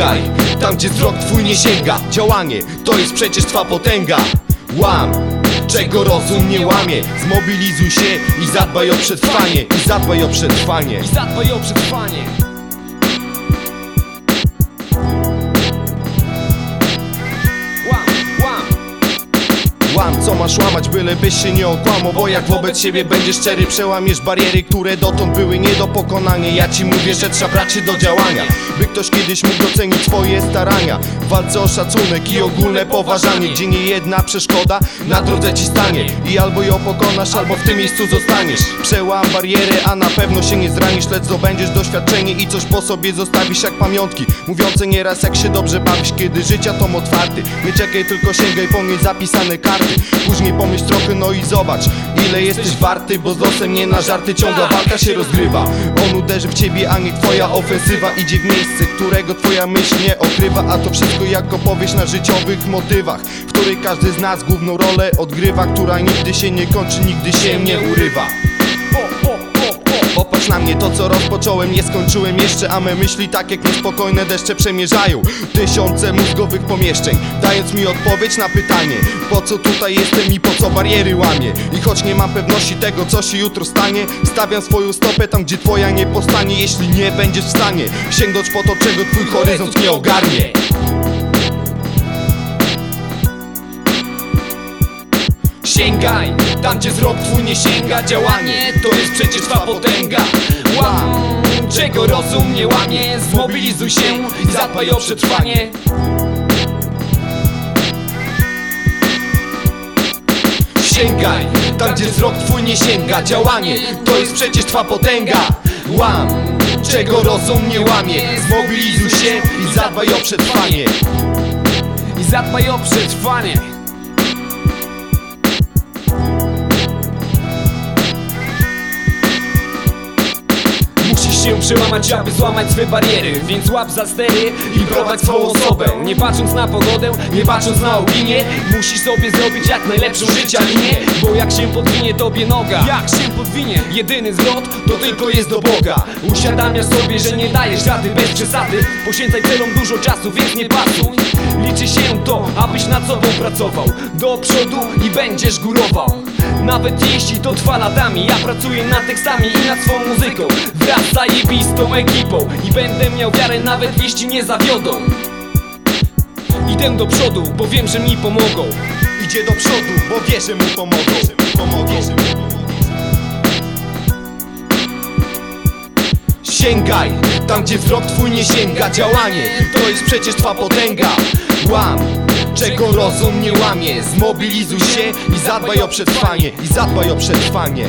Sięgaj, tam gdzie wzrok twój nie sięga. Działanie, to jest przecież twa potęga. Łam, czego rozum nie łamie. Zmobilizuj się i zadbaj o przetrwanie. I zadbaj o przetrwanie. I zadbaj o przetrwanie co masz łamać, bylebyś się nie okłamał Bo jak wobec siebie będziesz szczery Przełamiesz bariery, które dotąd były nie do pokonania. Ja ci mówię, że trzeba brać się do działania By ktoś kiedyś mógł docenić twoje starania. W walce o szacunek i ogólne poważanie Gdzie nie jedna przeszkoda na drodze ci stanie. I albo ją pokonasz, albo w tym miejscu zostaniesz. Przełam bariery, a na pewno się nie zranisz Lecz zdobędziesz doświadczenie i coś po sobie zostawisz jak pamiątki. Mówiące nieraz jak się dobrze bawisz, kiedy życia tom otwarty. Nie czekaj, tylko sięgaj po mnie zapisane karty Później pomyśl trochę, no i zobacz Ile jesteś warty, bo z losem nie na żarty Ciągła walka się rozgrywa. On uderzy w ciebie, a nie twoja ofensywa. Idzie w miejsce, którego twoja myśl nie okrywa A to wszystko jako powieść na życiowych motywach W której każdy z nas główną rolę odgrywa Która nigdy się nie kończy, nigdy się nie urywa Popatrz na mnie, to co rozpocząłem nie skończyłem jeszcze A me myśli tak jak niespokojne deszcze przemierzają. Tysiące mózgowych pomieszczeń Dając mi odpowiedź na pytanie Po co tutaj jestem i po co bariery łamie I choć nie mam pewności tego co się jutro stanie Stawiam swoją stopę tam gdzie twoja nie postanie Jeśli nie będziesz w stanie. Sięgnąć po to czego twój horyzont nie ogarnie Sięgaj, tam gdzie wzrok twój nie sięga Działanie, to jest przecież twa potęga. Łam, czego rozum nie łamie Zmobilizuj się i zadbaj o przetrwanie. Sięgaj, tam gdzie wzrok twój nie sięga Działanie, to jest przecież twa potęga. Łam, czego rozum nie łamie Zmobilizuj się i zadbaj o przetrwanie. I zadbaj o przetrwanie przełamać, aby złamać swe bariery Więc łap za stery i prowadź swą osobę. Nie patrząc na pogodę, nie patrząc na opinię Musisz sobie zrobić jak najlepszą życia linię Bo jak się podwinie tobie noga. Jak się podwinie Jedyny zwrot to tylko jest do Boga. Uświadamiasz sobie, że nie dajesz rady bez przesady. Poświęcaj celom dużo czasu, więc nie pasuj Liczy się to, abyś nad sobą pracował Do przodu i będziesz górował. Nawet jeśli to trwa latami Ja pracuję nad tekstami i nad swą muzyką. Wraz z zajebistą ekipą I będę miał wiarę nawet jeśli nie zawiodą. Idę do przodu, bo wiem, że mi pomogą. Idzie do przodu, bo wie, że Pomogą. Sięgaj, tam gdzie wzrok twój nie sięga Działanie, to jest przecież twa potęga. Łam, czego rozum nie łamie Zmobilizuj się i zadbaj o przetrwanie I zadbaj o przetrwanie.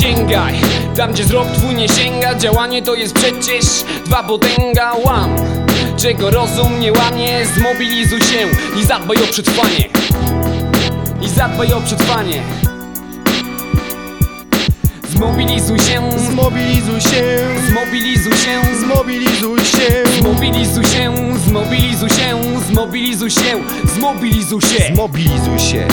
Sięgaj, tam gdzie wzrok twój nie sięga Działanie to jest przecież dwa potęga. Łam, czego rozum nie łamie Zmobilizuj się i zadbaj o przetrwanie. I zadbaj o przetrwanie Zmobilizuj się, Zmobilizuj się, zmobilizuj się. Zmobilizuj się. Zmobilizuj się, zmobilizuj się, zmobilizuj się, zmobilizuj się. Zmobilizuj się